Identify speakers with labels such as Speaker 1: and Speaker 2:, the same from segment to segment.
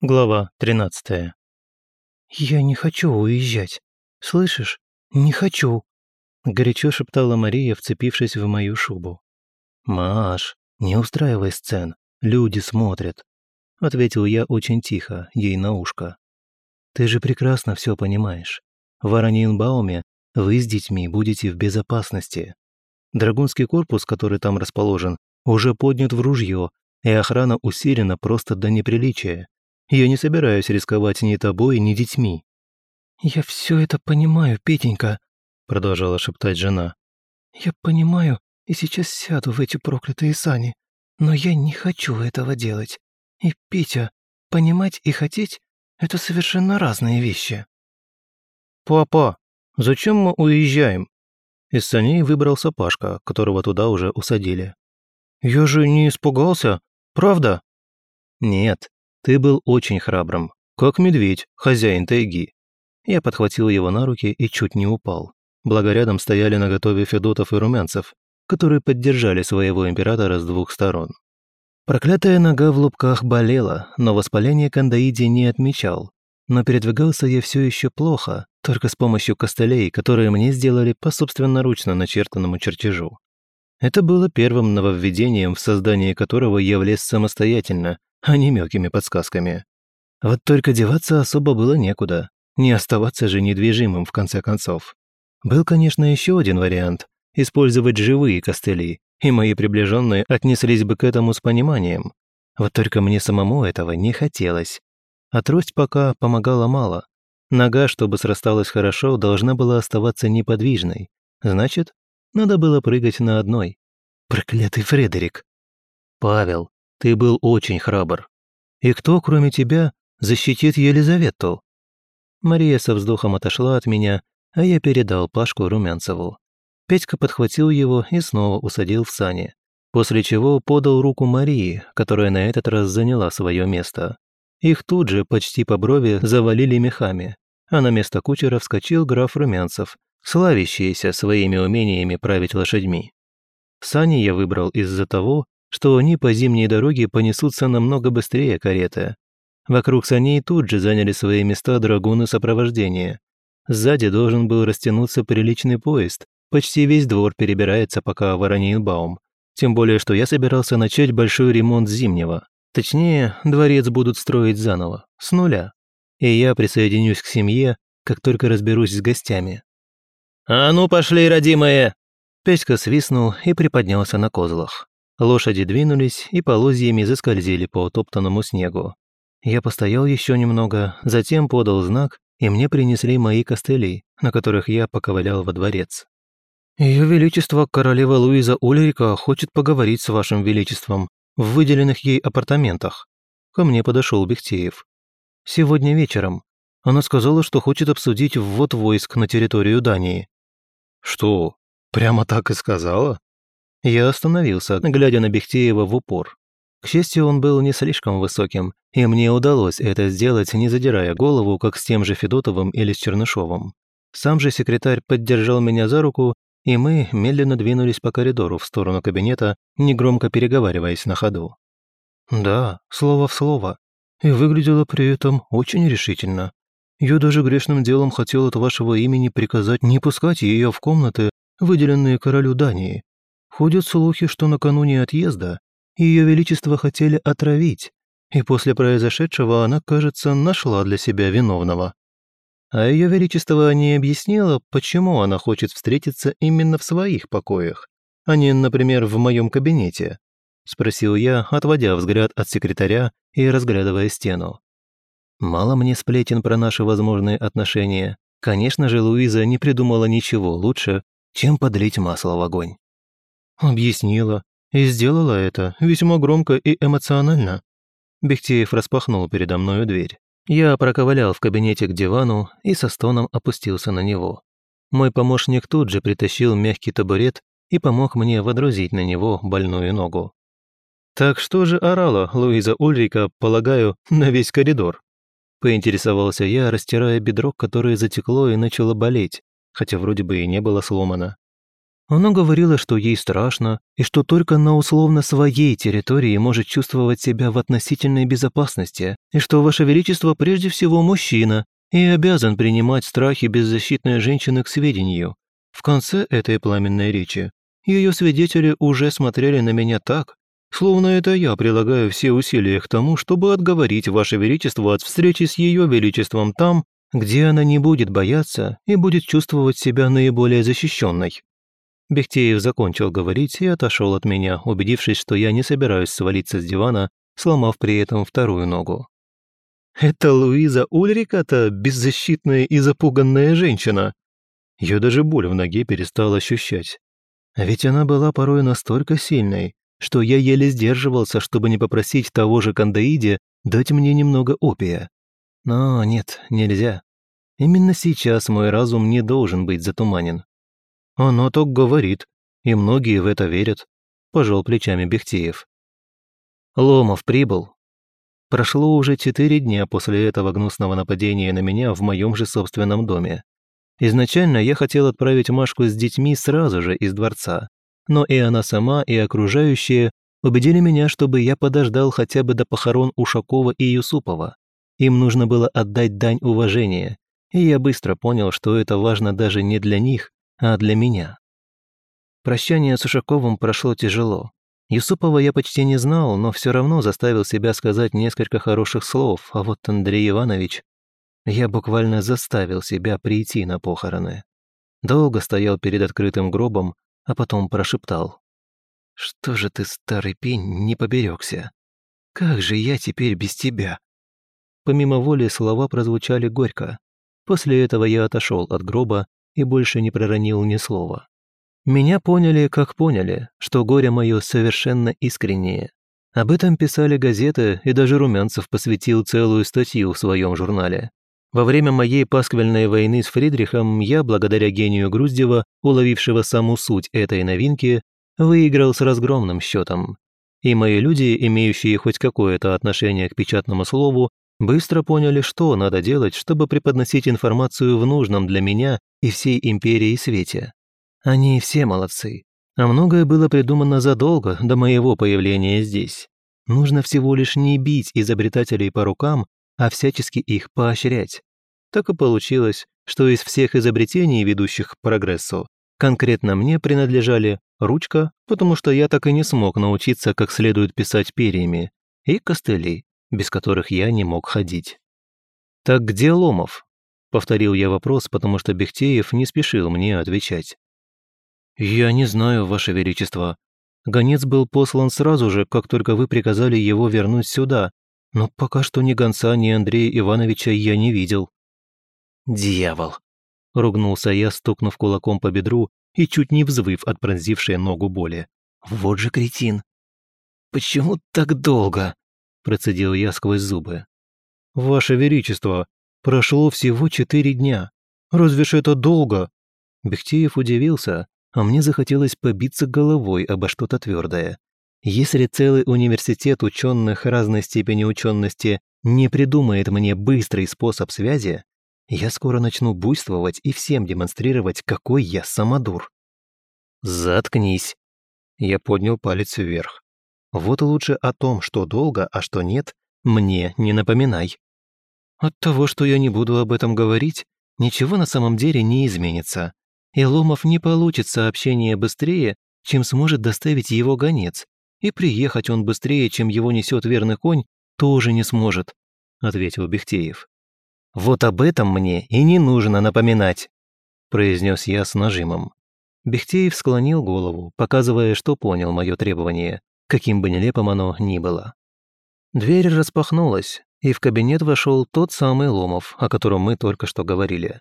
Speaker 1: Глава 13.
Speaker 2: «Я не хочу уезжать. Слышишь? Не хочу!» Горячо шептала Мария, вцепившись в мою шубу.
Speaker 1: «Маш, не устраивай сцен. Люди смотрят», — ответил я очень тихо, ей на ушко. «Ты же прекрасно все понимаешь. В Аранинбауме вы с детьми будете в безопасности. Драгунский корпус, который там расположен, уже поднят в ружье, и охрана усилена просто до неприличия. Я не собираюсь рисковать ни тобой, ни детьми».
Speaker 2: «Я все это понимаю, Петенька», — продолжала шептать жена. «Я понимаю и сейчас сяду в эти проклятые сани, но я не хочу этого делать. И, Петя, понимать и хотеть — это совершенно разные вещи».
Speaker 1: «Папа, зачем мы уезжаем?» Из саней выбрался Пашка, которого туда уже усадили. «Я же не испугался, правда?» «Нет, ты был очень храбрым, как медведь, хозяин тайги». Я подхватил его на руки и чуть не упал. Благо рядом стояли на готове Федотов и Румянцев, которые поддержали своего императора с двух сторон. Проклятая нога в лубках болела, но воспаление кандаиди не отмечал. Но передвигался я все еще плохо, только с помощью костылей, которые мне сделали по собственноручно начертанному чертежу. Это было первым нововведением, в создании которого я влез самостоятельно, а не мелкими подсказками. Вот только деваться особо было некуда, не оставаться же недвижимым в конце концов. Был, конечно, еще один вариант – использовать живые костыли, и мои приближенные отнеслись бы к этому с пониманием. Вот только мне самому этого не хотелось. А трость пока помогала мало. Нога, чтобы срасталась хорошо, должна была оставаться неподвижной. Значит, надо было прыгать на одной. Проклятый Фредерик. Павел. Ты был очень храбр. И кто, кроме тебя, защитит Елизавету?» Мария со вздохом отошла от меня, а я передал Пашку Румянцеву. Петька подхватил его и снова усадил в сани, после чего подал руку Марии, которая на этот раз заняла свое место. Их тут же почти по брови завалили мехами, а на место кучера вскочил граф Румянцев, славящийся своими умениями править лошадьми. Сани я выбрал из-за того, что они по зимней дороге понесутся намного быстрее кареты. Вокруг саней тут же заняли свои места драгуны сопровождения. Сзади должен был растянуться приличный поезд, почти весь двор перебирается пока Воронинбаум. Тем более, что я собирался начать большой ремонт зимнего. Точнее, дворец будут строить заново, с нуля. И я присоединюсь к семье, как только разберусь с гостями. «А ну пошли, родимые!» Петька свистнул и приподнялся на козлах. Лошади двинулись и полозьями заскользили по утоптанному снегу. Я постоял еще немного, затем подал знак, и мне принесли мои костыли, на которых я поковылял во дворец. «Ее Величество, королева Луиза Ульрика, хочет поговорить с Вашим Величеством в выделенных ей апартаментах». Ко мне подошел Бехтеев. «Сегодня вечером. Она сказала, что хочет обсудить ввод войск на территорию Дании».
Speaker 3: «Что, прямо так и сказала?»
Speaker 1: Я остановился, глядя на Бехтеева в упор. К счастью, он был не слишком высоким, и мне удалось это сделать, не задирая голову, как с тем же Федотовым или с Чернышовым. Сам же секретарь поддержал меня за руку, и мы медленно двинулись по коридору в сторону кабинета, негромко переговариваясь на ходу. Да, слово в слово. И выглядело при этом очень решительно. Я даже грешным делом хотел от вашего имени приказать не пускать ее в комнаты, выделенные королю Дании, Ходят слухи, что накануне отъезда ее величество хотели отравить, и после произошедшего она, кажется, нашла для себя виновного. А ее величество не объяснило, почему она хочет встретиться именно в своих покоях, а не, например, в моем кабинете, спросил я, отводя взгляд от секретаря и разглядывая стену. Мало мне сплетен про наши возможные отношения. Конечно же, Луиза не придумала ничего лучше, чем подлить масло в огонь. Объяснила. И сделала это весьма громко и эмоционально. Бехтеев распахнул передо мною дверь. Я проковылял в кабинете к дивану и со стоном опустился на него. Мой помощник тут же притащил мягкий табурет и помог мне водрузить на него больную ногу. «Так что же орала Луиза Ульрика, полагаю, на весь коридор?» Поинтересовался я, растирая бедро, которое затекло и начало болеть, хотя вроде бы и не было сломано. Она говорила, что ей страшно и что только на условно своей территории может чувствовать себя в относительной безопасности, и что Ваше Величество прежде всего мужчина и обязан принимать страхи беззащитной женщины к сведению. В конце этой пламенной речи ее свидетели уже смотрели на меня так, словно это я прилагаю все усилия к тому, чтобы отговорить Ваше Величество от встречи с Ее Величеством там, где она не будет бояться и будет чувствовать себя наиболее защищенной. Бехтеев закончил говорить и отошел от меня, убедившись, что я не собираюсь свалиться с дивана, сломав при этом вторую ногу. «Это Луиза Ульрика-то беззащитная и запуганная женщина!» Я даже боль в ноге перестал ощущать. А ведь она была порой настолько сильной, что я еле сдерживался, чтобы не попросить того же Кандаиде дать мне немного опия. Но нет, нельзя. Именно сейчас мой разум не должен быть затуманен. Оно так говорит, и многие в это верят», – пожал плечами Бехтеев. Ломов прибыл. Прошло уже четыре дня после этого гнусного нападения на меня в моем же собственном доме. Изначально я хотел отправить Машку с детьми сразу же из дворца, но и она сама, и окружающие убедили меня, чтобы я подождал хотя бы до похорон Ушакова и Юсупова. Им нужно было отдать дань уважения, и я быстро понял, что это важно даже не для них, а для меня. Прощание с Ушаковым прошло тяжело. Юсупова я почти не знал, но все равно заставил себя сказать несколько хороших слов, а вот Андрей Иванович... Я буквально заставил себя прийти на похороны. Долго стоял перед открытым гробом, а потом прошептал. «Что же ты, старый пень, не поберегся? Как же я теперь без тебя?» Помимо воли слова прозвучали горько. После этого я отошел от гроба и больше не проронил ни слова. Меня поняли, как поняли, что горе мое совершенно искреннее. Об этом писали газеты, и даже Румянцев посвятил целую статью в своем журнале. Во время моей пасквильной войны с Фридрихом я, благодаря гению Груздева, уловившего саму суть этой новинки, выиграл с разгромным счетом. И мои люди, имеющие хоть какое-то отношение к печатному слову, быстро поняли, что надо делать, чтобы преподносить информацию в нужном для меня и всей империи свете. Они все молодцы, а многое было придумано задолго до моего появления здесь. Нужно всего лишь не бить изобретателей по рукам, а всячески их поощрять. Так и получилось, что из всех изобретений, ведущих к прогрессу, конкретно мне принадлежали ручка, потому что я так и не смог научиться как следует писать перьями, и костыли, без которых я не мог ходить. «Так где Ломов?» Повторил я вопрос, потому что Бехтеев не спешил мне отвечать. «Я не знаю, Ваше Величество. Гонец был послан сразу же, как только вы приказали его вернуть сюда, но пока что ни гонца, ни Андрея Ивановича я не видел». «Дьявол!» – ругнулся я, стукнув кулаком по бедру и чуть не взвыв от пронзившей ногу боли. «Вот же кретин!» «Почему так долго?» – процедил я сквозь зубы. «Ваше Величество, Прошло всего четыре дня. Разве ж это долго?» Бехтеев удивился, а мне захотелось побиться головой обо что-то твердое. Если целый университет ученых разной степени учености не придумает мне быстрый способ связи, я скоро начну буйствовать и всем демонстрировать, какой я самодур. «Заткнись!» Я поднял палец вверх. «Вот лучше о том, что долго, а что нет, мне не напоминай». От того, что я не буду об этом говорить, ничего на самом деле не изменится. И Ломов не получит сообщение быстрее, чем сможет доставить его гонец. И приехать он быстрее, чем его несет верный конь, тоже не сможет», — ответил Бехтеев. «Вот об этом мне и не нужно напоминать», — произнес я с нажимом. Бехтеев склонил голову, показывая, что понял мое требование, каким бы нелепым оно ни было. Дверь распахнулась, и в кабинет вошел тот самый Ломов, о котором мы только что говорили.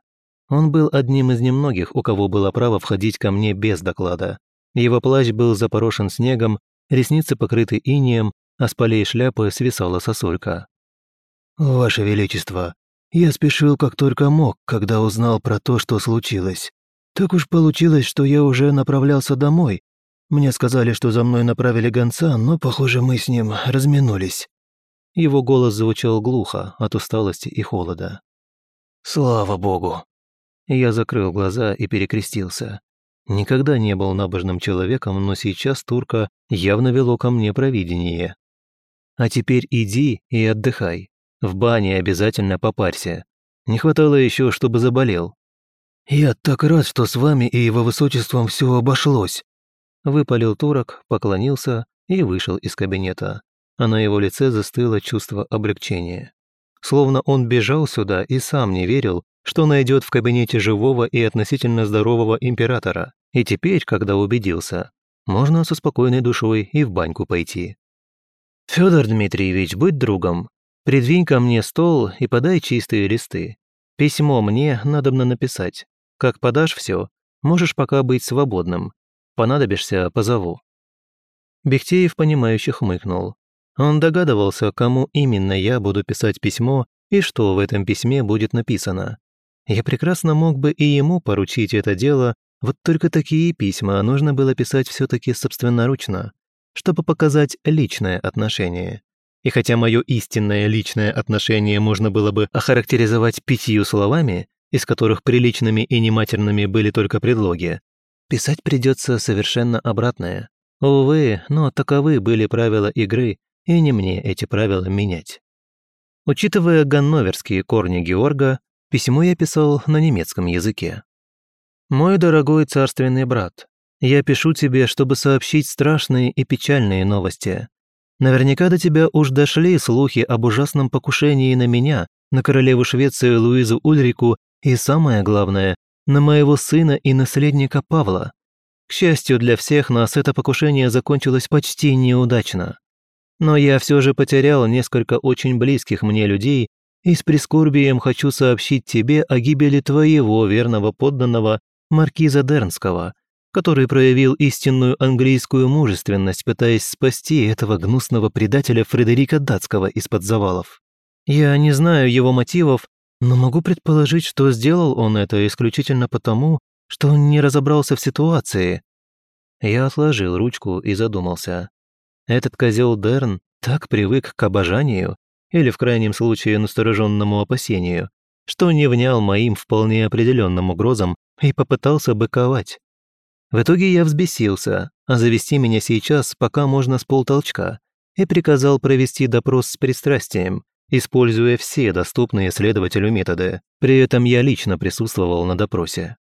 Speaker 1: Он был одним из немногих, у кого было право входить ко мне без доклада. Его плащ был запорошен снегом, ресницы покрыты инеем, а с полей шляпы свисала сосулька. «Ваше Величество, я спешил как только мог, когда узнал про то, что случилось. Так уж получилось, что я уже направлялся домой. Мне сказали, что за мной направили гонца, но, похоже, мы с ним разминулись. Его голос звучал глухо от усталости и холода. «Слава богу!» Я закрыл глаза и перекрестился. Никогда не был набожным человеком, но сейчас турка явно вело ко мне провидение. «А теперь иди и отдыхай. В бане обязательно попарься. Не хватало еще, чтобы заболел». «Я так рад, что с вами и его высочеством все обошлось!» Выпалил турок, поклонился и вышел из кабинета а на его лице застыло чувство облегчения. Словно он бежал сюда и сам не верил, что найдет в кабинете живого и относительно здорового императора, и теперь, когда убедился, можно со спокойной душой и в баньку пойти. «Федор Дмитриевич, будь другом. Придвинь ко мне стол и подай чистые листы. Письмо мне надобно написать. Как подашь все, можешь пока быть свободным. Понадобишься, позову». Бехтеев, понимающе хмыкнул, он догадывался, кому именно я буду писать письмо и что в этом письме будет написано. Я прекрасно мог бы и ему поручить это дело, вот только такие письма нужно было писать все таки собственноручно, чтобы показать личное отношение. И хотя мое истинное личное отношение можно было бы охарактеризовать пятью словами, из которых приличными и нематерными были только предлоги, писать придется совершенно обратное. Увы, но таковы были правила игры, и не мне эти правила менять. Учитывая ганноверские корни Георга, письмо я писал на немецком языке. «Мой дорогой царственный брат, я пишу тебе, чтобы сообщить страшные и печальные новости. Наверняка до тебя уж дошли слухи об ужасном покушении на меня, на королеву Швеции Луизу Ульрику и, самое главное, на моего сына и наследника Павла. К счастью для всех нас, это покушение закончилось почти неудачно. Но я все же потерял несколько очень близких мне людей и с прискорбием хочу сообщить тебе о гибели твоего верного подданного маркиза Дернского, который проявил истинную английскую мужественность, пытаясь спасти этого гнусного предателя Фредерика Датского из-под завалов. Я не знаю его мотивов, но могу предположить, что сделал он это исключительно потому, что он не разобрался в ситуации. Я отложил ручку и задумался. Этот козел Дерн так привык к обожанию, или в крайнем случае настороженному опасению, что не внял моим вполне определенным угрозам и попытался быковать. В итоге я взбесился, а завести меня сейчас пока можно с полтолчка, и приказал провести допрос с пристрастием, используя все доступные следователю методы. При этом я лично присутствовал на допросе.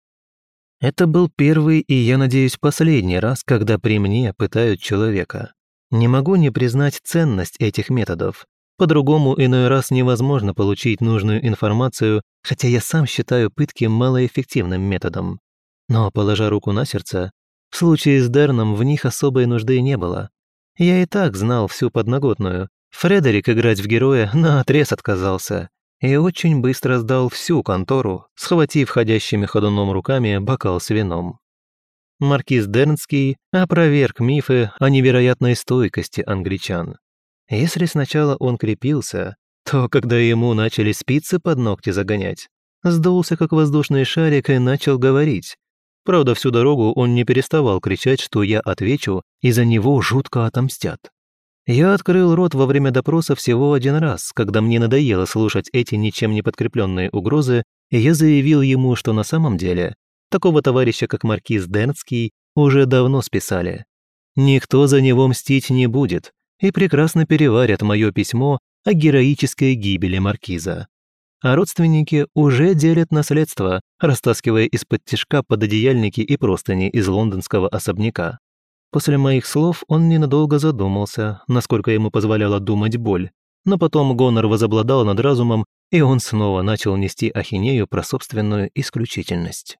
Speaker 1: Это был первый и, я надеюсь, последний раз, когда при мне пытают человека. Не могу не признать ценность этих методов. По-другому иной раз невозможно получить нужную информацию, хотя я сам считаю пытки малоэффективным методом. Но, положа руку на сердце, в случае с Дерном в них особой нужды не было. Я и так знал всю подноготную. Фредерик играть в героя на отрез отказался. И очень быстро сдал всю контору, схватив ходящими ходуном руками бокал с вином маркиз Дернский опроверг мифы о невероятной стойкости англичан. Если сначала он крепился, то когда ему начали спицы под ногти загонять, сдулся как воздушный шарик и начал говорить. Правда, всю дорогу он не переставал кричать, что я отвечу, и за него жутко отомстят. Я открыл рот во время допроса всего один раз, когда мне надоело слушать эти ничем не подкрепленные угрозы, и я заявил ему, что на самом деле Такого товарища, как маркиз Дэнский, уже давно списали. Никто за него мстить не будет и прекрасно переварят мое письмо о героической гибели маркиза. А родственники уже делят наследство, растаскивая из-под тишка пододеяльники и простыни из лондонского особняка. После моих слов он ненадолго задумался, насколько ему позволяла думать боль, но потом гонор возобладал над разумом, и он снова начал нести ахинею про собственную исключительность.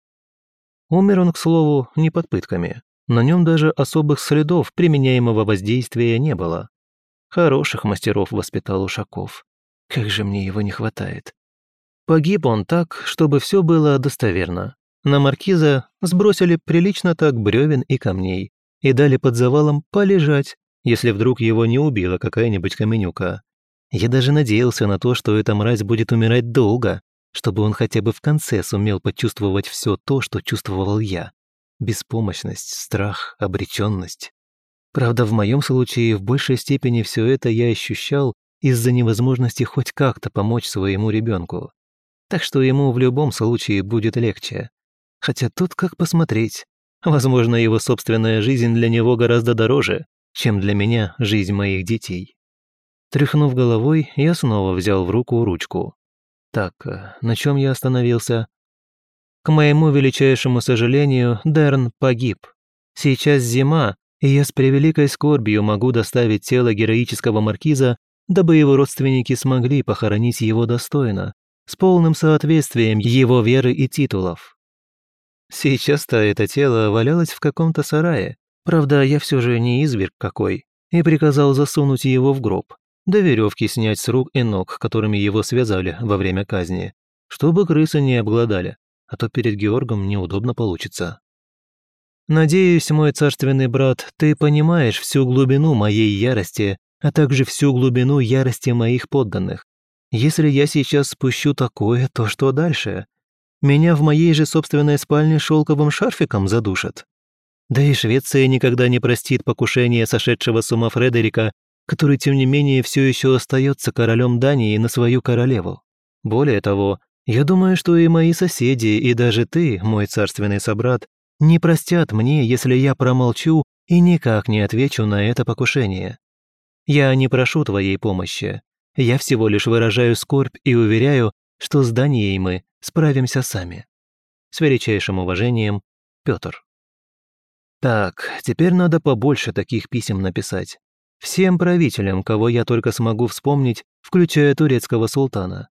Speaker 1: Умер он, к слову, не под пытками. На нем даже особых следов применяемого воздействия не было. Хороших мастеров воспитал Ушаков. Как же мне его не хватает. Погиб он так, чтобы все было достоверно. На маркиза сбросили прилично так бревен и камней и дали под завалом полежать, если вдруг его не убила какая-нибудь каменюка. Я даже надеялся на то, что эта мразь будет умирать долго, чтобы он хотя бы в конце сумел почувствовать все то, что чувствовал я. Беспомощность, страх, обреченность. Правда, в моем случае в большей степени все это я ощущал из-за невозможности хоть как-то помочь своему ребенку. Так что ему в любом случае будет легче. Хотя тут как посмотреть. Возможно, его собственная жизнь для него гораздо дороже, чем для меня жизнь моих детей. Тряхнув головой, я снова взял в руку ручку. Так, э, на чем я остановился? К моему величайшему сожалению, Дерн погиб. Сейчас зима, и я с превеликой скорбью могу доставить тело героического маркиза, дабы его родственники смогли похоронить его достойно, с полным соответствием его веры и титулов. Сейчас-то это тело валялось в каком-то сарае, правда, я все же не изверг какой, и приказал засунуть его в гроб, да веревки снять с рук и ног, которыми его связали во время казни, чтобы крысы не обглодали, а то перед Георгом неудобно получится. «Надеюсь, мой царственный брат, ты понимаешь всю глубину моей ярости, а также всю глубину ярости моих подданных. Если я сейчас спущу такое, то что дальше? Меня в моей же собственной спальне шелковым шарфиком задушат?» Да и Швеция никогда не простит покушение сошедшего с ума Фредерика который, тем не менее, все еще остается королем Дании на свою королеву. Более того, я думаю, что и мои соседи, и даже ты, мой царственный собрат, не простят мне, если я промолчу и никак не отвечу на это покушение. Я не прошу твоей помощи. Я всего лишь выражаю скорбь и уверяю, что с Данией мы справимся сами. С величайшим уважением, Петр. Так, теперь надо побольше таких писем написать. Всем правителям, кого я только смогу вспомнить, включая турецкого султана.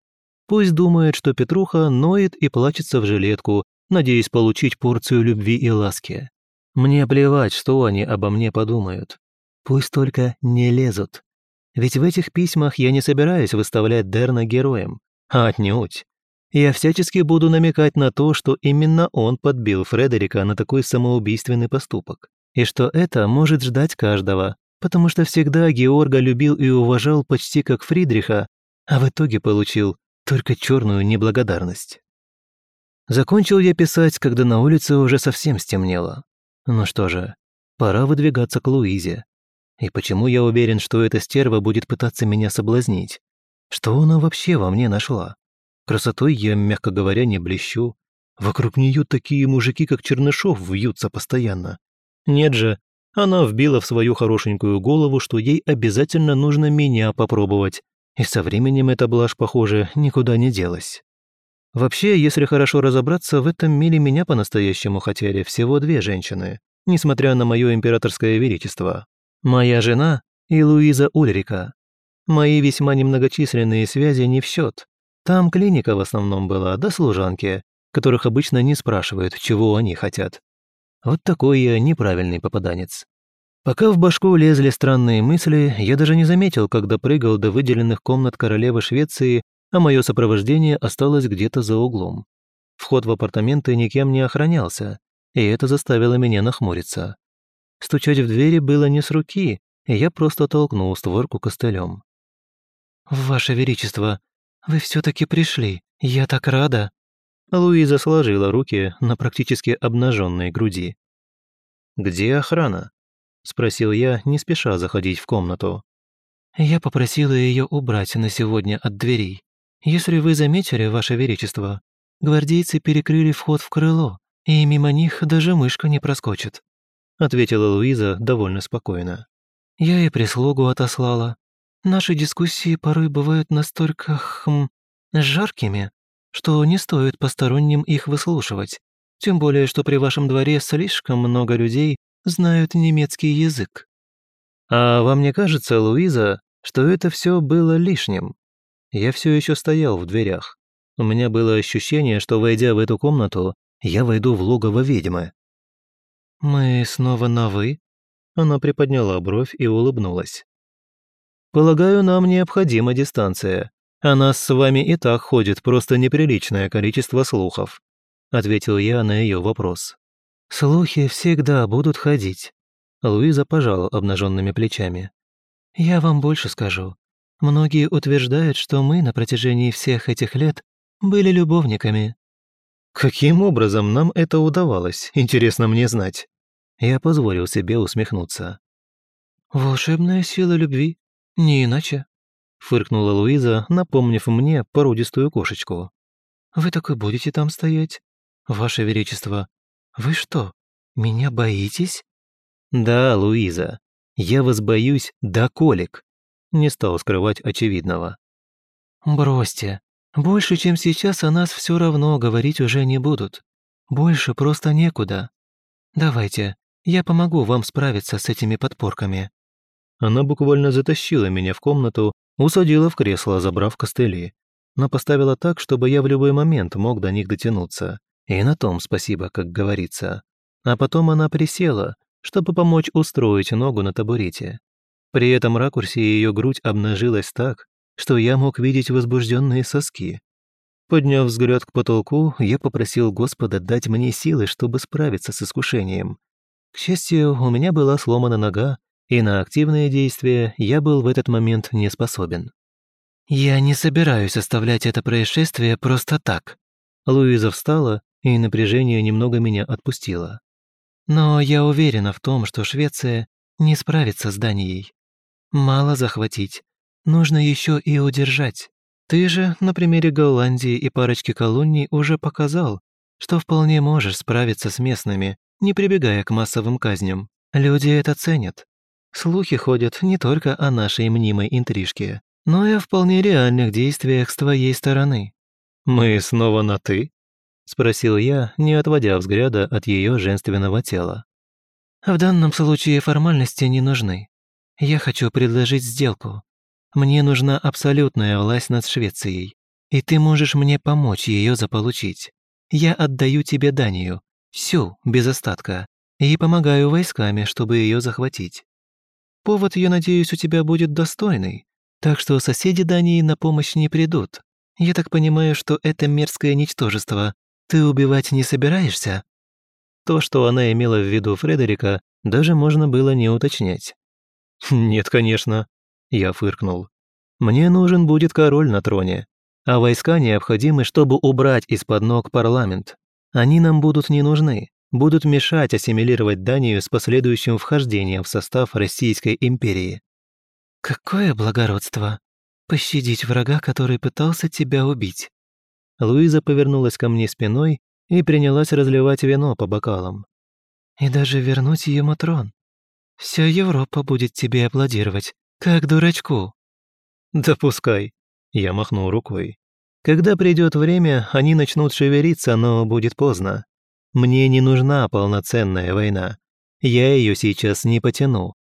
Speaker 1: Пусть думает, что Петруха ноет и плачется в жилетку, надеясь получить порцию любви и ласки. Мне плевать, что они обо мне подумают. Пусть только не лезут. Ведь в этих письмах я не собираюсь выставлять Дерна героем. А отнюдь. Я всячески буду намекать на то, что именно он подбил Фредерика на такой самоубийственный поступок. И что это может ждать каждого, потому что всегда Георга любил и уважал почти как Фридриха, а в итоге получил только черную неблагодарность. Закончил я писать, когда на улице уже совсем стемнело. Ну что же, пора выдвигаться к Луизе. И почему я уверен, что эта стерва будет пытаться меня соблазнить? Что она вообще во мне нашла? Красотой я, мягко говоря, не блещу. Вокруг нее такие мужики, как Чернышов, вьются постоянно. Нет же, она вбила в свою хорошенькую голову, что ей обязательно нужно меня попробовать. И со временем эта блажь, похоже, никуда не делась. Вообще, если хорошо разобраться, в этом мире меня по-настоящему хотели всего две женщины, несмотря на мое императорское величество. Моя жена и Луиза Ульрика. Мои весьма немногочисленные связи не в счет. Там клиника в основном была, да служанки, которых обычно не спрашивают, чего они хотят. Вот такой я неправильный попаданец. Пока в башку лезли странные мысли, я даже не заметил, когда прыгал до выделенных комнат королевы Швеции, а мое сопровождение осталось где-то за углом. Вход в апартаменты никем не охранялся, и это заставило меня нахмуриться. Стучать в двери было не с руки, и я просто толкнул створку костылем. «Ваше Величество, вы все таки пришли, я так рада!» Луиза сложила руки на практически обнаженной груди. «Где охрана?» – спросил я, не спеша заходить в комнату. «Я попросила ее убрать на сегодня от дверей. Если вы заметили, Ваше Величество, гвардейцы перекрыли вход в крыло, и мимо них даже мышка не проскочит», – ответила Луиза довольно спокойно. «Я и прислугу отослала. Наши дискуссии порой бывают настолько, хм, жаркими, что не стоит посторонним их выслушивать, тем более что при вашем дворе слишком много людей знают немецкий язык. А вам не кажется, Луиза, что это все было лишним? Я все еще стоял в дверях. У меня было ощущение, что, войдя в эту комнату, я войду в логово ведьмы. «Мы снова на «вы»?» Она приподняла бровь и улыбнулась. «Полагаю, нам необходима дистанция о нас с вами и так ходит просто неприличное количество слухов», — ответил я на ее вопрос. «Слухи всегда будут ходить», — Луиза пожала обнаженными плечами. «Я вам больше скажу. Многие утверждают, что мы на протяжении всех этих лет были любовниками». «Каким образом нам это удавалось, интересно мне знать?» Я позволил себе усмехнуться. «Волшебная сила любви, не иначе», фыркнула Луиза, напомнив мне породистую кошечку. «Вы так и будете там стоять? Ваше Величество, вы что,
Speaker 2: меня боитесь?»
Speaker 1: «Да, Луиза, я вас боюсь до колик», — не стал скрывать очевидного.
Speaker 2: «Бросьте. Больше, чем сейчас, о нас все равно говорить уже не будут. Больше просто некуда. Давайте, я помогу вам справиться с этими подпорками».
Speaker 1: Она буквально затащила меня в комнату, Усадила в кресло, забрав костыли. Но поставила так, чтобы я в любой момент мог до них дотянуться. И на том спасибо, как говорится. А потом она присела, чтобы помочь устроить ногу на табурете. При этом ракурсе ее грудь обнажилась так, что я мог видеть возбужденные соски. Подняв взгляд к потолку, я попросил Господа дать мне силы, чтобы справиться с искушением. К счастью, у меня была сломана нога, и на активные действия я был в этот момент не способен.
Speaker 2: «Я не собираюсь оставлять это происшествие просто так».
Speaker 1: Луиза встала, и напряжение немного меня отпустило.
Speaker 2: «Но я уверена в том, что Швеция не справится с Данией. Мало захватить, нужно еще и удержать. Ты же на примере Голландии и парочки колоний уже показал, что вполне можешь справиться с местными, не прибегая к массовым казням. Люди это ценят. Слухи ходят не только о нашей мнимой интрижке, но и о вполне реальных действиях с твоей стороны».
Speaker 1: «Мы снова на «ты»?» – спросил я, не отводя взгляда от ее женственного тела.
Speaker 2: «В данном случае формальности не нужны. Я хочу предложить сделку. Мне нужна абсолютная власть над Швецией, и ты можешь мне помочь ее заполучить. Я отдаю тебе Данию, всю, без остатка, и помогаю войсками, чтобы ее захватить. Повод, я надеюсь, у тебя будет достойный, так что соседи Дании на помощь не придут. Я так понимаю, что это мерзкое ничтожество. Ты убивать не собираешься?»
Speaker 1: То, что она имела в виду Фредерика, даже можно было не уточнять. «Хм, «Нет, конечно», — я фыркнул. «Мне нужен будет король на троне, а войска необходимы, чтобы убрать из-под ног парламент. Они нам будут не нужны будут мешать ассимилировать Данию с последующим вхождением в состав Российской империи.
Speaker 2: «Какое благородство! Пощадить врага, который пытался тебя убить!»
Speaker 1: Луиза повернулась ко мне спиной и принялась разливать вино по бокалам.
Speaker 2: «И даже вернуть ему трон. Вся Европа будет тебе аплодировать, как дурачку!»
Speaker 1: Допускай. я махнул рукой. «Когда придет время, они начнут шевелиться, но будет поздно. Мне не нужна полноценная война. Я ее сейчас не потяну.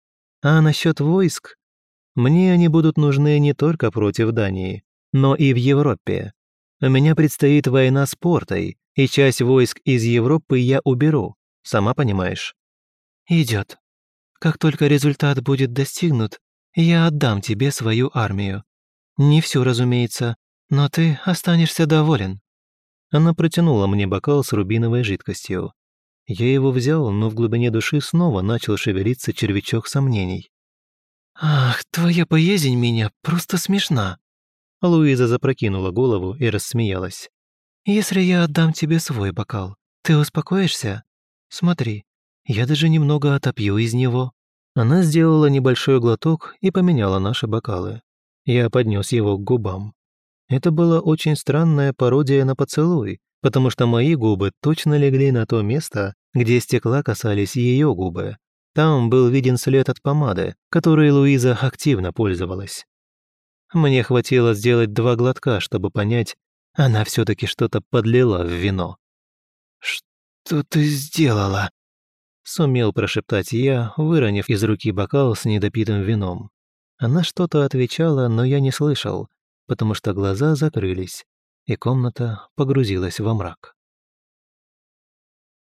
Speaker 1: А насчет войск? Мне они будут нужны не только против Дании, но и в Европе. У меня предстоит война с Портой, и часть войск из Европы я уберу, сама понимаешь».
Speaker 2: «Идет. Как только результат будет достигнут, я отдам тебе свою армию. Не всю, разумеется, но ты останешься доволен».
Speaker 1: Она протянула мне бокал с рубиновой жидкостью. Я его взял, но в глубине души снова начал шевелиться червячок сомнений.
Speaker 2: «Ах, твоя поездень меня просто смешна!»
Speaker 1: Луиза запрокинула голову и рассмеялась.
Speaker 2: «Если я отдам тебе свой бокал, ты успокоишься? Смотри, я даже немного отопью из него».
Speaker 1: Она сделала небольшой глоток и поменяла наши бокалы. Я поднес его к губам. Это была очень странная пародия на поцелуй, потому что мои губы точно легли на то место, где стекла касались ее губы. Там был виден след от помады, которой Луиза активно пользовалась. Мне хватило сделать два глотка, чтобы понять, она все таки что-то подлила в вино.
Speaker 2: «Что ты сделала?»
Speaker 1: Сумел прошептать я, выронив из руки бокал с недопитым вином. Она что-то отвечала, но я не слышал, потому что глаза закрылись, и комната погрузилась во мрак.